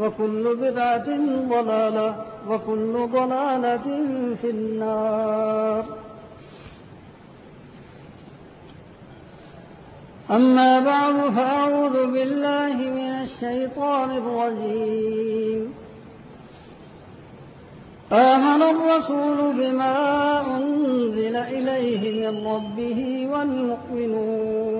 وكل بدعة ضلالة وكل ضلالة في النار. أما بعد فأعوذ بالله من الشيطان الرجيم. آمن الرسول بما أنزل إليه من ربه والمؤمنون.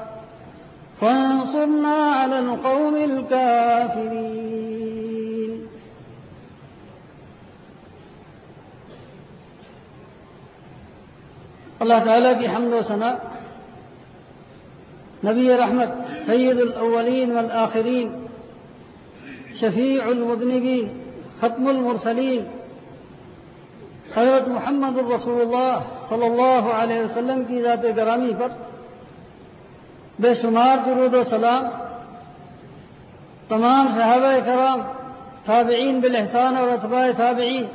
فانصرنا على القوم الكافرين. اللہ تعالیٰ کی حمد و ثناء نبی رحمت سید الاولین والآخرین شفیع المذنبین ختم المرسلین حضرت محمد الرسول اللہ صلی اللہ علیہ وسلم کی ذات گرامی پر بے شمار درود و سلام. تمام صحابہ کرام، تابعین بالاحسان اور اتباع تابعین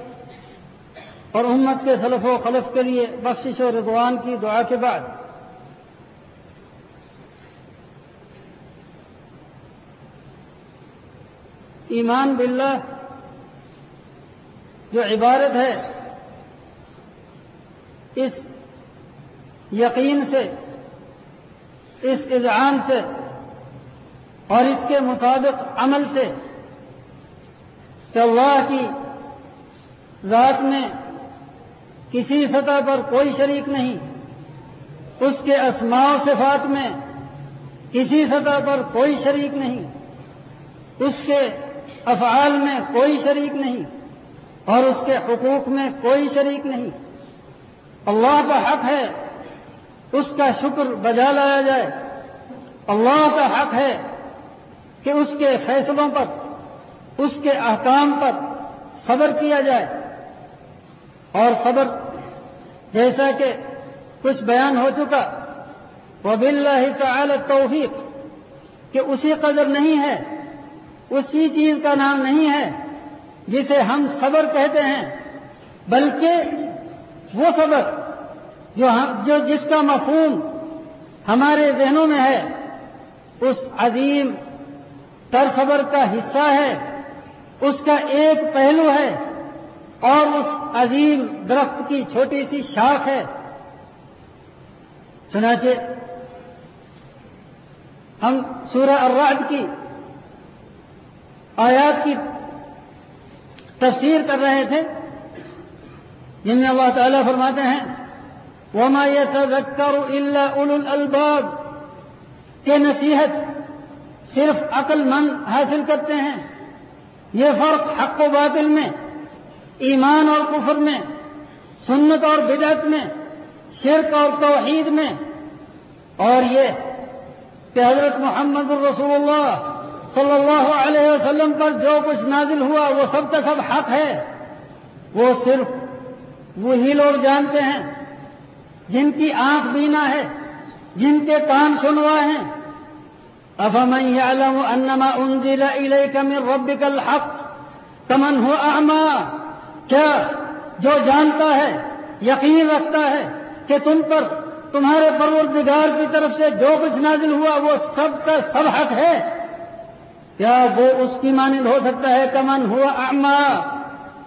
اور امت کے سلف و خلف کے لیے بخشش و رضوان کی دعا کے بعد. ایمان باللہ جو عبارت ہے، اس یقین سے اس اذعان سے اور اس کے مطابق عمل سے کہ اللہ کی ذات میں کسی سطح پر کوئی شریک نہیں، اس کے اسماع و صفات میں کسی سطح پر کوئی شریک نہیں، اس کے افعال میں کوئی شریک نہیں اور اس کے حقوق میں کوئی شریک نہیں۔ اللہ کا حق ہے اس کا شکر بجا لایا جائے۔ اللہ کا حق ہے کہ اس کے فیصلوں پر، اس کے احکام پر صبر کیا جائے۔ اور صبر جیسا کہ کچھ بیان ہو چکا وہ بلّہ تعالی توفیق کہ اسی قدر نہیں ہے، اسی چیز کا نام نہیں ہے جسے ہم صبر کہتے ہیں، بلکہ وہ صبر جو ہم جو جس کا مفہوم ہمارے ذہنوں میں ہے، اس عظیم تر صبر کا حصہ ہے، اس کا ایک پہلو ہے، اور اس عظیم درخت کی چھوٹی سی شاخ ہے۔ چنانچہ ہم سورہ الرعد کی آیات کی تفسیر کر رہے تھے، جن میں اللہ تعالیٰ فرماتے ہیں وما يتذكر الا اولو الالباب کہ نصیحت صرف عقل مند حاصل کرتے ہیں. یہ فرق حق و باطل میں، ایمان اور کفر میں، سنت اور بدعت میں، شرک اور توحید میں۔ اور یہ کہ حضرت محمد الرسول اللہ صلی اللہ علیہ وسلم پر جو کچھ نازل ہوا، وہ سب کا سب حق ہے۔ وہ صرف وہی لوگ جانتے ہیں جن کی آنکھ بینا ہے، جن کے کان سنوا ہیں۔ افمن يعلم انما انزل اليك من ربك الحق كمن هو اعمى؟ کیا جو جانتا ہے، یقین رکھتا ہے کہ تم پر تمہارے پروردگار کی طرف سے جو کچھ نازل ہوا، وہ سب کا سب حق ہے۔ کیا وہ اس کی مانند ہو سکتا ہے، کمن ہوا اما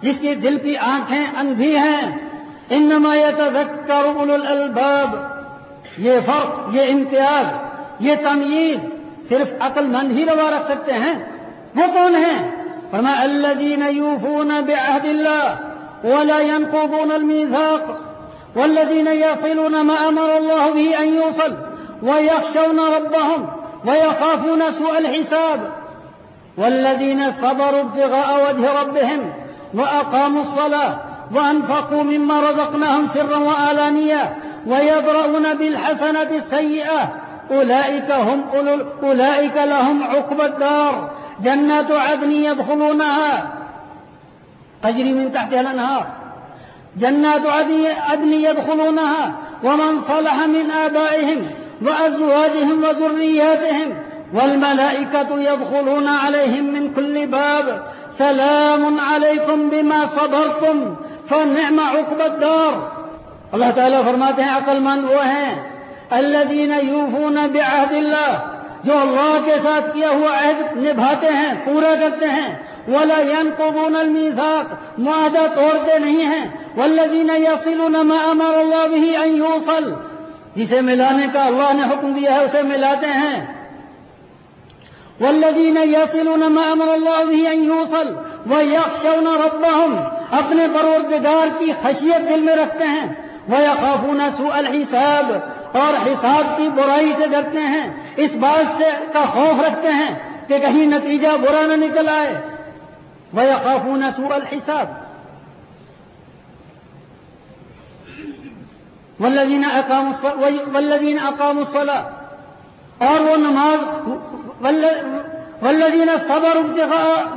جس کی دل کی آنکھیں اندھی ہیں۔ إنما يتذكر أولو الألباب یہ فرق یہ امتیاز یہ تمیز صرف عقل مند ہی روا رکھ سکتے ہیں وہ کون ہیں فرمایا الذين يوفون بعهد الله ولا ينقضون الميثاق والذين يصلون ما أمر الله به أن يوصل ويخشون ربهم ويخافون سوء الحساب. والذين صبروا ابتغاء وجه ربهم وأقاموا الصلاة وأنفقوا مما رزقناهم سرا وعلانيه ويدرؤون بالحسنه السيئة. أولئك هم أولئك لهم عقبى الدار. جنات عدن يدخلونها. تجري من تحتها الأنهار. جنات عدن يدخلونها. ومن صلح من آبائهم وأزواجهم وذرياتهم. والملائكة يدخلون عليهم من كل باب. سلام عليكم بما صبرتم. فنعم عقب الدار۔ اللہ تعالیٰ فرماتے ہیں، عقل مند وہ ہیں۔ الذين يوفون بعهد الله جو اللہ کے ساتھ کیا ہوا عہد نبھاتے ہیں، پورا کرتے ہیں۔ ولا ينقضون الميثاق، معاہدہ توڑتے نہیں ہیں۔ والذین يصلون ما امر اللہ به ان يوصل، جسے ملانے کا اللہ نے حکم دیا ہے، اسے ملاتے ہیں۔ والذین يصلون ما امر اللہ به ان يوصل، ويخشون ربهم اپنے پروردگار کی خشیت دل میں رکھتے ہیں۔ ويخافون سوء الحساب اور حساب کی برائی سے ڈرتے ہیں۔ اس بات سے کا خوف رکھتے ہیں کہ کہیں نتیجہ برا نہ نکل آئے۔ وہ خافون سو الحساب ولدین اقام ولدین اقام الصلاح اور وہ نماز ولدین صبر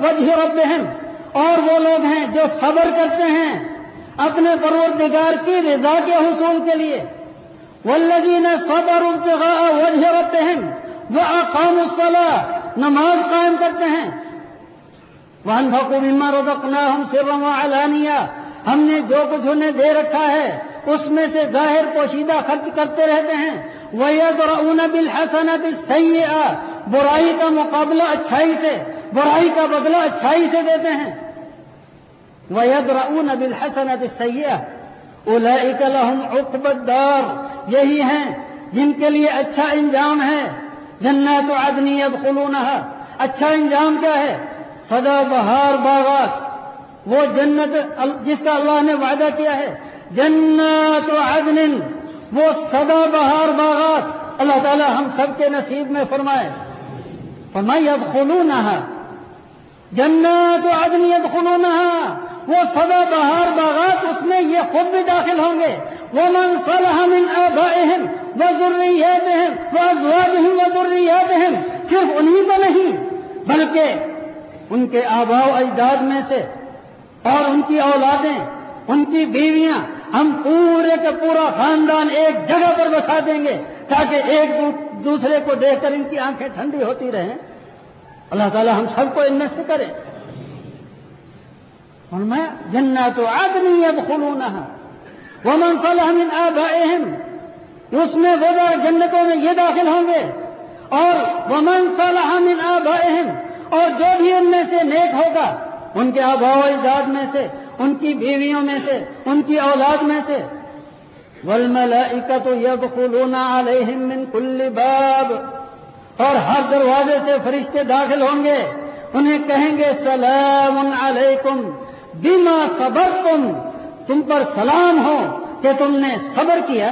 وجہ ربہم اور وہ لوگ ہیں جو صبر کرتے ہیں اپنے پروردگار کی رضا کے حصول کے لیے۔ والذین صبروا ابتغاء وجه ربهم واقاموا الصلاة، نماز قائم کرتے ہیں۔ وانفقوا مما رزقناهم سرا وعلانیہ ہم نے جو کچھ انہیں دے رکھا ہے، اس میں سے ظاہر پوشیدہ خرچ کرتے رہتے ہیں۔ وَيَدْرَؤُونَ بِالْحَسَنَةِ السَّيِّئَةِ۔ برائی کا مقابلہ اچھائی سے، برائی کا بدلہ اچھائی سے دیتے ہیں۔ وَيَدْرَؤُونَ بِالْحَسَنَةِ السَّيِّئَةِ. اولئک لهم عقب الدار. یہی ہیں جن کے لیے اچھا انجام ہے. جنات عدن يدخلونها. اچھا انجام کیا ہے؟ سدا بہار باغات. وہ جنت جس کا اللہ نے وعدہ کیا ہے. جنات عدن. وہ سدا بہار باغات. اللہ تعالی ہم سب کے نصیب میں فرمائے. فرمائے يدخلونها. جنات عدن يدخلونها. وہ سدا بہار باغات اس میں یہ خود بھی داخل ہوں گے۔ وہ من صلح من آبائهم وذرياتهم وازواجهم وذرياتهم صرف انہی کو نہیں، بلکہ ان کے آبا و اجداد میں سے اور ان کی اولادیں، ان کی بیویاں ہم پورے کا پورا خاندان ایک جگہ پر بسا دیں گے تاکہ ایک دوسرے کو دیکھ کر ان کی آنکھیں ٹھنڈی ہوتی رہیں۔ اللہ تعالی ہم سب کو ان میں سے کریں فرمایا، جنات عدن يدخلونها ومن صلح من آبائهم اس میں وہ جنتوں میں یہ داخل ہوں گے، اور ومن صلح من آبائهم اور جو بھی ان میں سے نیک ہوگا، ان کے آبا و اجداد میں سے، ان کی بیویوں میں سے، ان کی اولاد میں سے والملائکہ یدخلون علیہم من کل باب، اور ہر دروازے سے فرشتے داخل ہوں گے، انہیں کہیں گے سلام علیکم بما صبر تم تم پر سلام ہو کہ تم نے صبر کیا۔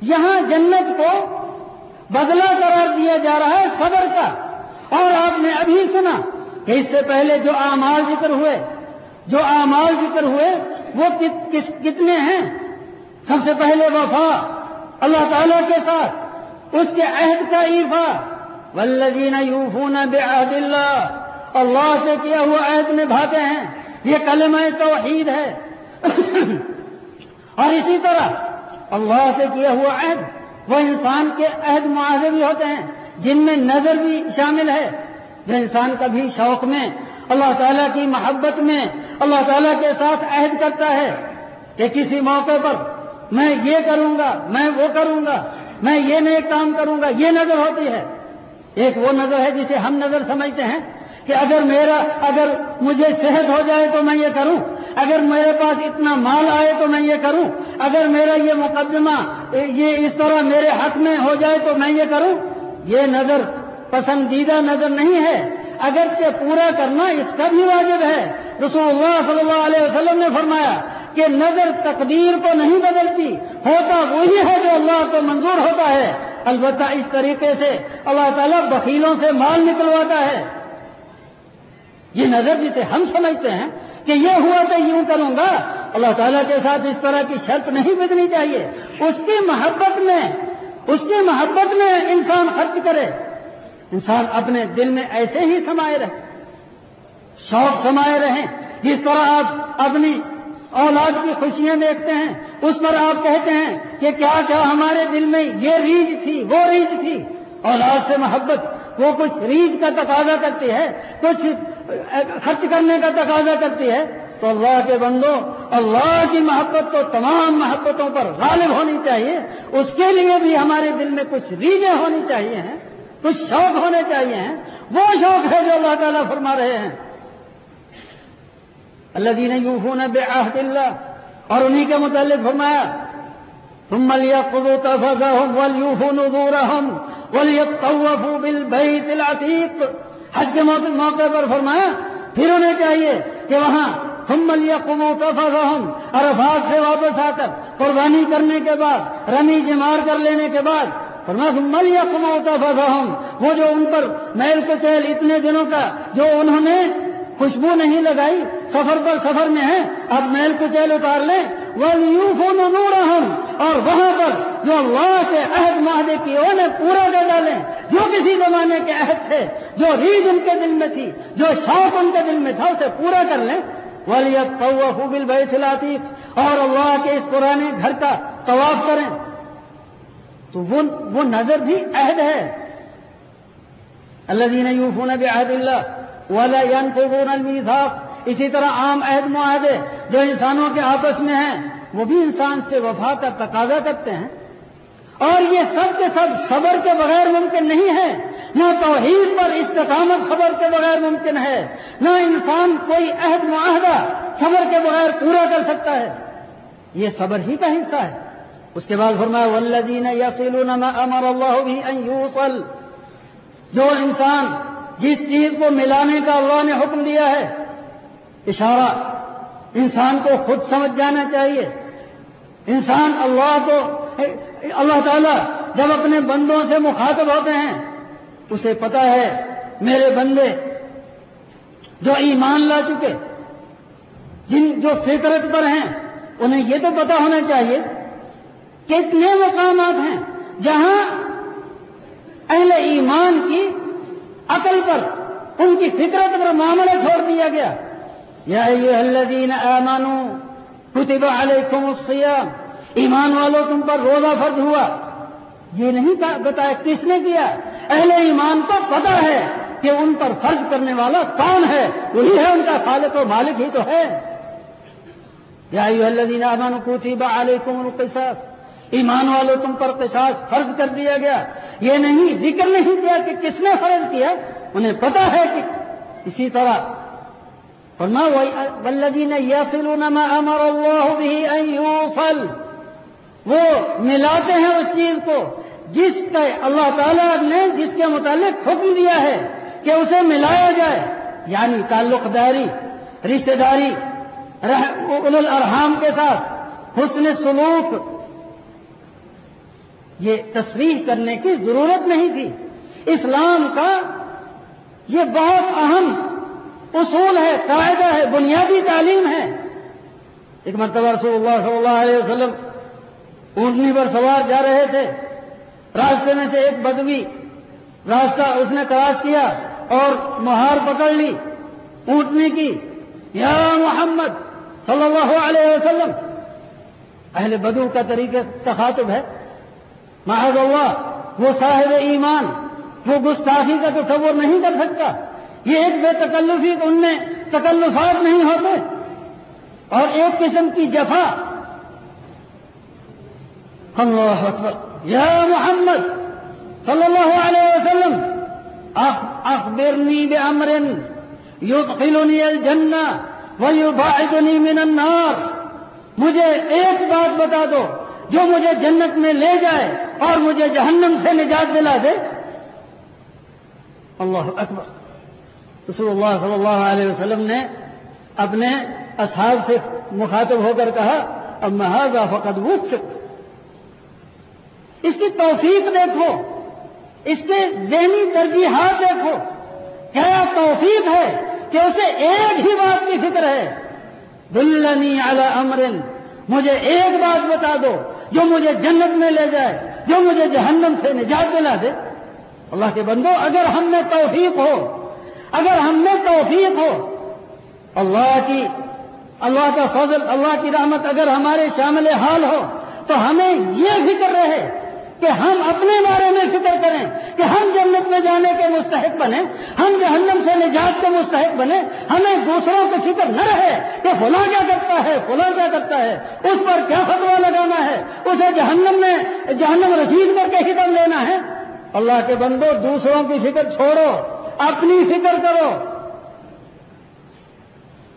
یہاں جنت کو بدلا قرار دیا جا رہا ہے صبر کا۔ اور آپ نے ابھی سنا کہ اس سے پہلے جو اعمال ذکر ہوئے، جو اعمال ذکر ہوئے، وہ کتنے ہیں؟ سب سے پہلے وفا، اللہ تعالی کے ساتھ، اس کے عہد کا ایفا۔ ولزین یوفون بعہد اللہ اللہ سے کیا ہوا عہد نبھاتے ہیں؟ یہ کلمہ توحید ہے۔ اور اسی طرح اللہ سے کیا ہوا عہد، وہ انسان کے عہد معاہدے بھی ہوتے ہیں، جن میں نظر بھی شامل ہے۔ جو انسان کبھی شوق میں، اللہ تعالیٰ کی محبت میں، اللہ تعالیٰ کے ساتھ عہد کرتا ہے کہ کسی موقع پر میں یہ کروں گا، میں وہ کروں گا، میں یہ نئے کام کروں گا، یہ نظر ہوتی ہے۔ ایک وہ نظر ہے جسے ہم نظر سمجھتے ہیں۔ کہ اگر میرا اگر مجھے صحت ہو جائے تو میں یہ کروں اگر میرے پاس اتنا مال آئے تو میں یہ کروں اگر میرا یہ مقدمہ یہ اس طرح میرے حق میں ہو جائے تو میں یہ کروں یہ نظر پسندیدہ نظر نہیں ہے اگرچہ پورا کرنا اس کا بھی واجب ہے رسول اللہ صلی اللہ علیہ وسلم نے فرمایا کہ نظر تقدیر کو نہیں بدلتی ہوتا وہی ہے جو اللہ کو منظور ہوتا ہے البتہ اس طریقے سے اللہ تعالیٰ بکیلوں سے مال نکلواتا ہے یہ نظر جسے ہم سمجھتے ہیں کہ یہ ہوا تو یوں کروں گا۔ اللہ تعالیٰ کے ساتھ اس طرح کی شرط نہیں بدنی چاہیے۔ اس کی محبت میں، اس کی محبت میں انسان خرچ کرے۔ انسان اپنے دل میں ایسے ہی سمائے رہے۔ شوق سمائے رہیں جس طرح آپ اپنی اولاد کی خوشیاں دیکھتے ہیں، اس پر آپ کہتے ہیں کہ کیا کیا ہمارے دل میں یہ ریج تھی، وہ ریج تھی۔ اولاد سے محبت وہ کچھ ریج کا تقاضا کرتی ہے، کچھ خرچ کرنے کا تقاضا کرتی ہے، تو اللہ کے بندوں، اللہ کی محبت تو تمام محبتوں پر غالب ہونی چاہیے۔ اس کے لیے بھی ہمارے دل میں کچھ ریجیں ہونی چاہیے ہیں، کچھ شوق ہونے چاہیے ہیں۔ وہ شوق ہے جو اللہ تعالیٰ فرما رہے ہیں۔ اللہ دین یوفون بے اللہ، اور انہی کے متعلق فرمایا تم ملیا خدو تفا ہوں بِالْبَيْتِ الْعَتِيقِ حج کے موقع پر فرمایا، پھر انہیں چاہیے کہ وہاں ثم ملیا قبو عرفات سے واپس آ کر قربانی کرنے کے بعد، رمی جمار کر لینے کے بعد، فرمایا، ثم ملیا قبو وہ جو ان پر میل کو چہل اتنے دنوں کا، جو انہوں نے خوشبو نہیں لگائی، سفر پر سفر میں ہے اب میل کو اتار لیں۔ وہ یوں فون اور وہاں پر جو اللہ کے عہد معاہدے کی انہیں پورا کر ڈالیں جو کسی زمانے کے عہد تھے، جو ریج ان کے دل میں تھی، جو شوق ان کے دل میں تھا، اسے پورا کر لیں۔ ولیت خوبل بھائی سلاتی اور اللہ کے اس پرانے گھر کا طواف کریں۔ تو وہ نظر بھی عہد ہے۔ اللہ دین یوں فون عہد اللہ والا المیثاق اسی طرح عام عہد معاہدے جو انسانوں کے آپس میں ہیں، وہ بھی انسان سے وفا کا تقاضا کرتے ہیں۔ اور یہ سب کے سب صبر کے بغیر ممکن نہیں ہے۔ نہ توحید پر استقامت صبر کے بغیر ممکن ہے، نہ انسان کوئی عہد معاہدہ صبر کے بغیر پورا کر سکتا ہے۔ یہ صبر ہی کا حصہ ہے۔ اس کے بعد فرمایا ولدین یسیل امر اللہ بھی جو انسان جس چیز کو ملانے کا اللہ نے حکم دیا ہے، اشارہ انسان کو خود سمجھ جانا چاہیے۔ انسان اللہ کو، اللہ تعالیٰ جب اپنے بندوں سے مخاطب ہوتے ہیں، اسے پتا ہے، میرے بندے جو ایمان لا چکے، جن جو فطرت پر ہیں، انہیں یہ تو پتا ہونا چاہیے کتنے مقامات ہیں جہاں اہل ایمان کی عقل پر ان کی فطرت پر معاملہ چھوڑ دیا گیا۔ یا الذین آمنوا کتب علیکم الصیام۔ ایمان والوں تم پر روزہ فرض ہوا۔ یہ نہیں بتایا کس نے کیا؟ اہل ایمان کو پتا ہے کہ ان پر فرض کرنے والا کون ہے۔ وہی ہے ان کا خالق و مالک ہی تو ہے۔ یا الذین آمنوا کتب علیکم القصاص۔ ایمان والوں تم پر قصاص فرض کر دیا گیا۔ یہ نہیں، ذکر نہیں کیا کہ کس نے فرض کیا، انہیں پتا ہے کہ اسی طرح۔ فرما والذین یصلون ما امر اللہ به ان یوصل وہ ملاتے ہیں اس چیز کو، جس کا اللہ تعالیٰ نے، جس کے متعلق حکم دیا ہے کہ اسے ملایا جائے۔ یعنی تعلق داری، رشتہ داری الارحام کے ساتھ، حسن سلوک یہ تصریح کرنے کی ضرورت نہیں تھی۔ اسلام کا یہ بہت اہم اصول ہے، قاعدہ ہے، بنیادی تعلیم ہے۔ ایک مرتبہ رسول اللہ صلی اللہ علیہ وسلم اونٹنی پر سوار جا رہے تھے۔ راستے میں سے ایک بدوی راستہ اس نے کراس کیا اور مہار پکڑ لی اونٹنے کی۔ یا محمد صلی اللہ علیہ وسلم، اہل بدو کا طریقہ تخاطب ہے۔ محض اللہ وہ صاحب ایمان، وہ گستاخی کا تصور نہیں کر سکتا۔ یہ ایک بے تکلفی، ان میں تکلفات نہیں ہوتے۔ اور ایک قسم کی جفا۔ اللہ اکبر۔ یا محمد صلی اللہ علیہ وسلم اخبرنی بامر یدخلنی الجنہ ویباعدنی من النار۔ مجھے ایک بات بتا دو۔ جو مجھے جنت میں لے جائے اور مجھے جہنم سے نجات دلا دے۔ اللہ اکبر۔ رسول اللہ صلی اللہ علیہ وسلم نے اپنے اصحاب سے مخاطب ہو کر کہا اب محاذہ فقط وفق۔ اس کی توفیق دیکھو، اس کے ذہنی ترجیحات دیکھو۔ کیا توفیق ہے کہ اسے ایک ہی بات کی فکر ہے؟ دلنی اعلی امرن، مجھے ایک بات بتا دو جو مجھے جنت میں لے جائے، جو مجھے جہنم سے نجات دلا دے۔ اللہ کے بندو، اگر ہم میں توفیق ہو، اگر ہم میں توفیق ہو، اللہ کی، اللہ کا فضل، اللہ کی رحمت اگر ہمارے شامل حال ہو، تو ہمیں یہ فکر رہے کہ ہم اپنے بارے میں فکر کریں کہ ہم جنت میں جانے کے مستحق بنے ہم جہنم سے نجات کے مستحق بنے ہمیں دوسروں کو فکر نہ رہے کہ فلاں کیا کرتا ہے، فلاں کیا کرتا ہے، اس پر کیا فتوا لگانا ہے، اسے جہنم میں، جہنم رسید کر کے ہی لینا ہے۔ اللہ کے بندو، دوسروں کی فکر چھوڑو، اپنی فکر کرو۔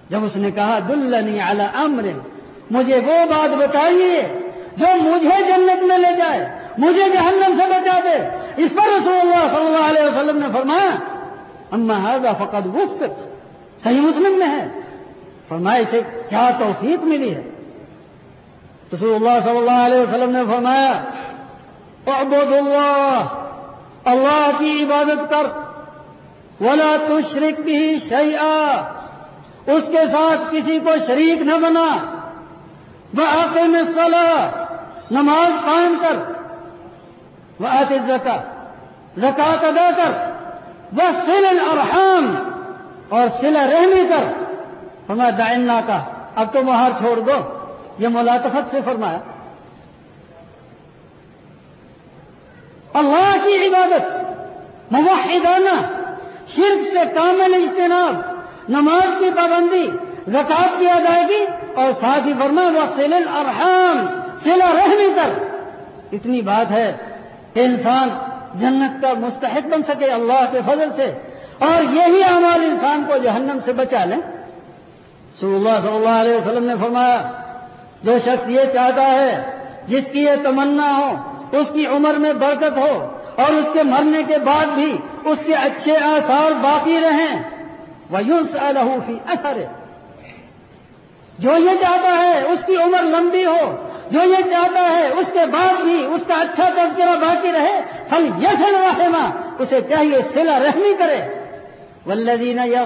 جب اس نے کہا، دلنی اعلی امر مجھے وہ بات بتائیے جو مجھے جنت میں لے جائے۔ مجھے جہنم سے بچا دے۔ اس پر رسول اللہ صلی اللہ علیہ وسلم نے فرمایا، اما حاضہ فقط وفق۔ صحیح مسلم میں ہے۔ فرمایا، اسے کیا توفیق ملی ہے؟ رسول اللہ صلی اللہ علیہ وسلم نے فرمایا اعبد اللہ اللہ کی عبادت کر۔ ولا تشرک بھی شیئا۔ اس کے ساتھ کسی کو شریک نہ بنا۔ وہ آتے میں نماز قائم کر۔ وہ آتے زکا زکات ادا کر. وہ سل الرحام اور سلا رحمی کر. فرمایا دائنا کا. اب تو مہار چھوڑ دو. یہ ملاطفت سے فرمایا. اللہ کی عبادت. موحدانہ. شرک سے کامل اجتناب. نماز کی پابندی. زکات کی ادائیگی. اور ساتھ ہی فرما وہ سل الرحام سلا رحمی کر. اتنی بات ہے کہ انسان جنت کا مستحق بن سکے اللہ کے فضل سے اور یہی اعمال انسان کو جہنم سے بچا لیں۔ صلی اللہ صلی اللہ علیہ وسلم نے فرمایا، جو شخص یہ چاہتا ہے، جس کی یہ تمنا ہو، اس کی عمر میں برکت ہو، اور اس کے مرنے کے بعد بھی اس کے اچھے آثار باقی رہیں وہ یوس الحفی اثر جو یہ چاہتا ہے، اس کی عمر لمبی ہو جو یہ چاہتا ہے اس کے بعد بھی اس کا اچھا تذکرہ باقی رہے پھل یسن رحما اسے چاہیے سلا رحمی کرے۔ ولدین یا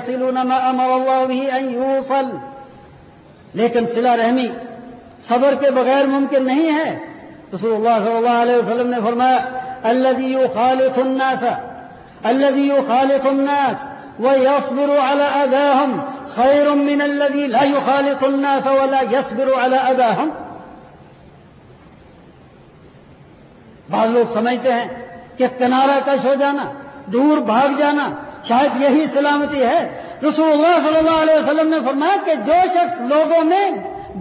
یوصل لیکن سلا رحمی صبر کے بغیر ممکن نہیں ہے۔ رسول اللہ صلی اللہ علیہ وسلم نے فرمایا، الذي يخالط الناس، الذي يخالط الناس ويصبر على أذاهم خير من الذي لا يخالط الناس ولا يصبر على أذاهم۔ بعض لوگ سمجھتے ہیں کہ کنارہ کش ہو جانا، دور بھاگ جانا، شاید یہی سلامتی ہے۔ رسول اللہ صلی اللہ علیہ وسلم نے فرمایا کہ جو شخص لوگوں میں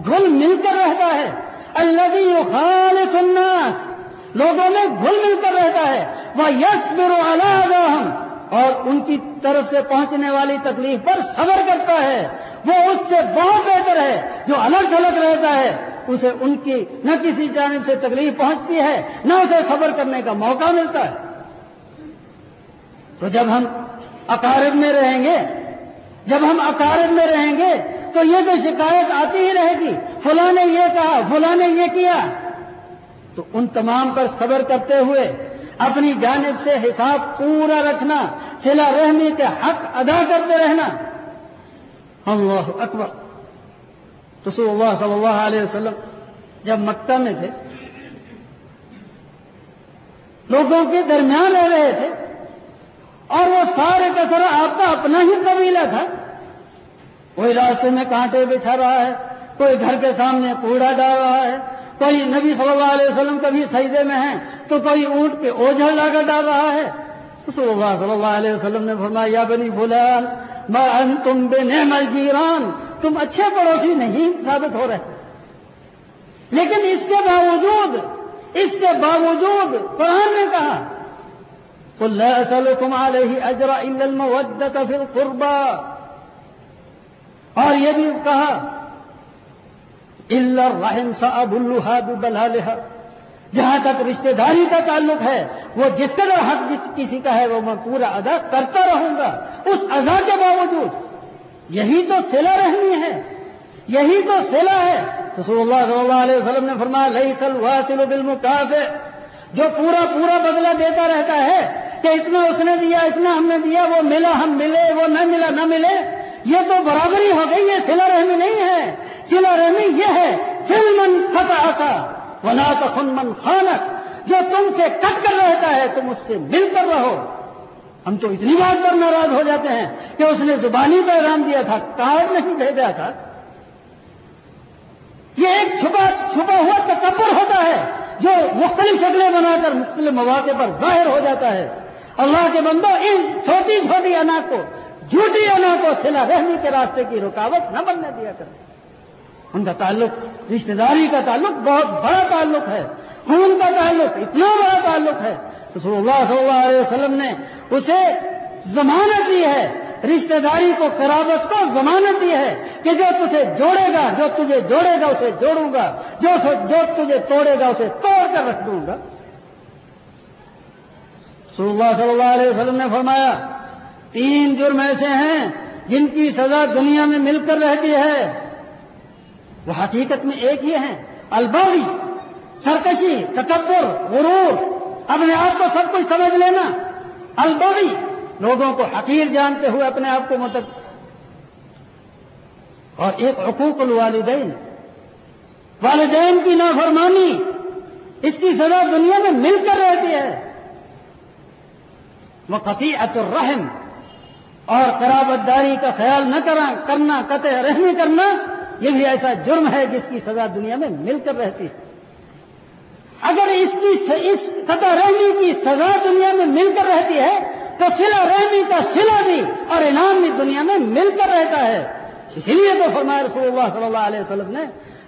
گھل مل کر رہتا ہے اللہ خالص الناس، لوگوں میں گھل مل کر رہتا ہے وہ یس میرو اللہ اور ان کی طرف سے پہنچنے والی تکلیف پر صبر کرتا ہے۔ وہ اس سے بہت بہتر ہے جو الگ تھلگ رہتا ہے۔ اسے ان کی نہ کسی جانب سے تکلیف پہنچتی ہے، نہ اسے صبر کرنے کا موقع ملتا ہے۔ تو جب ہم اکارب میں رہیں گے، جب ہم اکارب میں رہیں گے، تو یہ تو شکایت آتی ہی رہے گی، فلاں نے یہ کہا، فلاں نے یہ کیا۔ تو ان تمام پر صبر کرتے ہوئے اپنی جانب سے حساب پورا رکھنا سلا رحمی کے حق ادا کرتے رہنا۔ اللہ اکبر۔ رسول اللہ صلی اللہ علیہ وسلم جب مکہ میں تھے، لوگوں کے درمیان رہ رہے تھے، اور وہ سارے کا سارا آپ کا اپنا ہی قبیلہ تھا۔ کوئی راستے میں کانٹے بچھا رہا ہے، کوئی گھر کے سامنے کوڑا ڈال رہا ہے، کوئی نبی صلی اللہ علیہ وسلم کبھی سجدے میں ہے تو کوئی اونٹ کے اوجھڑ لا کر ڈال رہا ہے۔ رسول اللہ صلی اللہ علیہ وسلم نے فرمایا بنی فلان میں تم بے نعم الجیران تم اچھے پڑوسی نہیں ثابت ہو رہے۔ لیکن اس کے باوجود، اس کے باوجود قرآن نے کہا، قل لا اسألكم عليه اجرا الا المودة في القربى۔ اور یہ بھی کہا الرحم صاحب الحا بلحا لہا جہاں تک رشتہ داری کا تعلق ہے، وہ جس طرح حق کسی کا ہے، وہ میں پورا ادا کرتا رہوں گا۔ اس ادا کے باوجود یہی تو سلا رہنی ہے، یہی تو سلا ہے۔ رسول اللہ صلی اللہ علیہ وسلم نے فرمایا لئی سل واصل بالمکاف جو پورا پورا بدلہ دیتا رہتا ہے کہ اتنا اس نے دیا، اتنا ہم نے دیا، وہ ملا، ہم ملے، وہ نہ ملا، نہ ملے، یہ تو برابری ہو گئی، یہ سلا رحمی نہیں ہے۔ سلا رحمی یہ ہے سل من خطا آتا ولا تخن من خانک۔ جو تم سے کٹ کر رہتا ہے، تم اس سے مل کر رہو۔ ہم تو اتنی بات پر ناراض ہو جاتے ہیں کہ اس نے زبانی پیغام دیا تھا کارڈ نہیں بھیجا تھا۔ یہ ایک چھپا چھپا ہوا تکبر ہوتا ہے جو مختلف شکلیں بنا کر مختلف مواقع پر ظاہر ہو جاتا ہے۔ اللہ کے بندو، ان چھوٹی چھوٹی انا کو، جھوٹی انا کو سلا رہنے کے راستے کی رکاوٹ نہ بننے دیا کر ان کا تعلق رشتے داری کا تعلق بہت بڑا تعلق ہے۔ خون کا تعلق اتنا بڑا تعلق ہے رسول اللہ صلی اللہ علیہ وسلم نے اسے ضمانت دی ہے۔ رشتے داری کو، قرابت کو ضمانت دی ہے کہ جو تجھے جوڑے گا، جو تجھے جوڑے گا، اسے جوڑوں گا۔ جو جو تجھے توڑے گا، اسے توڑ کر رکھ دوں گا۔ رسول اللہ صلی اللہ علیہ وسلم نے فرمایا، تین جرم ایسے ہیں جن کی سزا دنیا میں مل کر رہتی ہے۔ وہ حقیقت میں ایک ہی ہے الباوی سرکشی، تکبر، غرور اپنے آپ کو سب کچھ سمجھ لینا۔ الباوی لوگوں کو حقیر جانتے ہوئے اپنے آپ کو متب اور ایک حقوق الوالدین۔ والدین کی نافرمانی اس کی سزا دنیا میں مل کر رہتی ہے۔ وہ قطیعت الرحم، اور قرابت داری کا خیال نہ کرنا، قطع رحمی کرنا یہ بھی ایسا جرم ہے جس کی سزا دنیا میں مل کر رہتی ہے۔ اگر اس کی اس قطع رحمی کی سزا دنیا میں مل کر رہتی ہے، تو سلا رحمی کا سلا بھی اور انعام بھی دنیا میں مل کر رہتا ہے۔ اسی لیے تو فرمایا رسول اللہ صلی اللہ علیہ وسلم نے،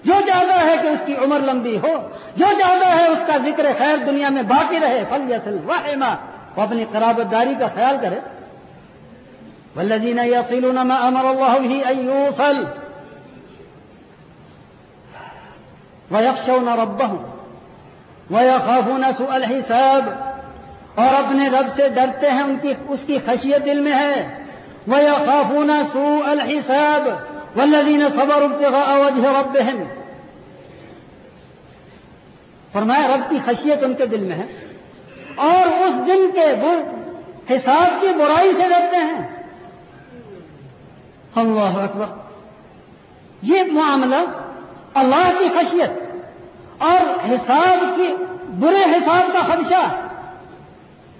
جو چاہتا ہے کہ اس کی عمر لمبی ہو، جو چاہتا ہے اس کا ذکر خیر دنیا میں باقی رہے فل یسل واحمہ وہ اپنی قرابت داری کا خیال کرے۔ ولدین یسیل امر اللہ ایوفل ويخشون ربهم ويخافون سوء الحساب۔ اور اپنے رب سے ڈرتے ہیں، ان کی، اس کی خشیت دل میں ہے۔ ويخافون سوء الحساب۔ والذين صبروا ابتغاء وجه ربهم۔ فرمایا، رب کی خشیت ان کے دل میں ہے۔ اور اس دن کے حساب کی برائی سے ڈرتے ہیں۔ اللہ اکبر۔ یہ معاملہ اللہ کی خشیت۔ اور حساب کی برے حساب کا خدشہ۔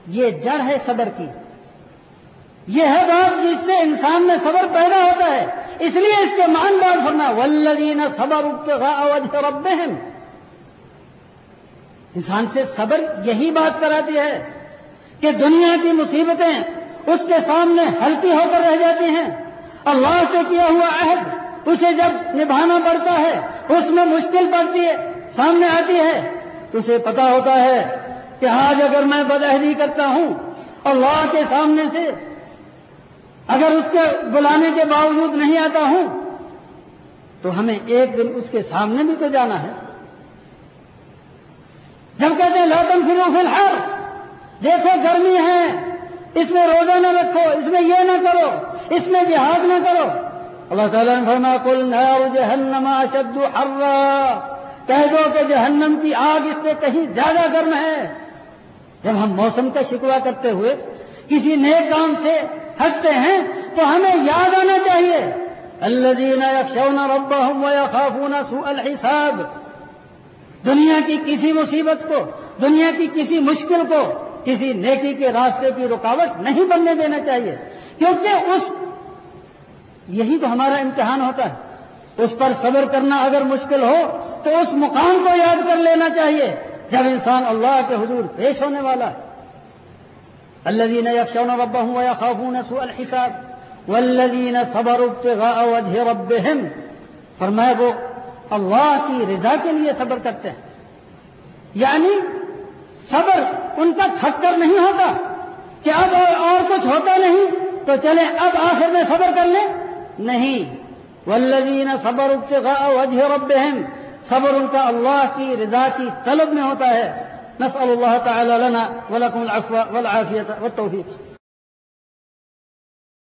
یہ جڑ ہے صبر کی۔ یہ ہے بات جس سے انسان میں صبر پیدا ہوتا ہے۔ اس لیے اس کے مان بات فرما ولدین صبر رب انسان سے صبر یہی بات کراتی ہے کہ دنیا کی مصیبتیں اس کے سامنے ہلکی ہو کر رہ جاتی ہیں۔ اللہ سے کیا ہوا عہد، اسے جب نبھانا پڑتا ہے، اس میں مشکل پڑتی ہے۔ سامنے آتی ہے تو اسے پتا ہوتا ہے کہ آج اگر میں بدہری کرتا ہوں اللہ کے سامنے سے، اگر اس کے بلانے کے باوجود نہیں آتا ہوں، تو ہمیں ایک دن اس کے سامنے بھی تو جانا ہے۔ جب کہتے ہیں لوٹن فرو فی الحال دیکھو گرمی ہے، اس میں روزہ نہ رکھو، اس میں یہ نہ کرو، اس میں جہاد نہ کرو۔ اللہ تعالیٰ نے فرما کل نیا جہنم اشد حرا۔ کہہ دو کہ جہنم کی آگ اس سے کہیں زیادہ گرم ہے۔ جب ہم موسم کا شکوا کرتے ہوئے کسی نئے کام سے ہٹتے ہیں تو ہمیں یاد آنا چاہیے۔ اللہ دینا یکشون ربا ہوں یا خافونا سو الحساب۔ دنیا کی کسی مصیبت کو، دنیا کی کسی مشکل کو کسی نیکی کے راستے کی رکاوٹ نہیں بننے دینا چاہیے۔ کیونکہ اس، یہی تو ہمارا امتحان ہوتا ہے۔ اس پر صبر کرنا اگر مشکل ہو تو اس مقام کو یاد کر لینا چاہیے جب انسان اللہ کے حضور پیش ہونے والا ہے۔ اللہ دین یکشون ربا ہوں یا سو الحساب والذین صبر ابتغاء وجه ربهم فرمایا، وہ اللہ کی رضا کے لیے صبر کرتے ہیں۔ یعنی صبر ان کا تھک کر نہیں ہوتا کہ اب اور کچھ ہوتا نہیں تو چلے اب آخر میں صبر کر لیں۔ نہیں۔ والذین صبر ابتغاء وجه ربهم صبر ان کا اللہ کی رضا کی طلب میں ہوتا ہے نسأل اللہ تعالی لنا ولکم العفو والعافیت والتوفیق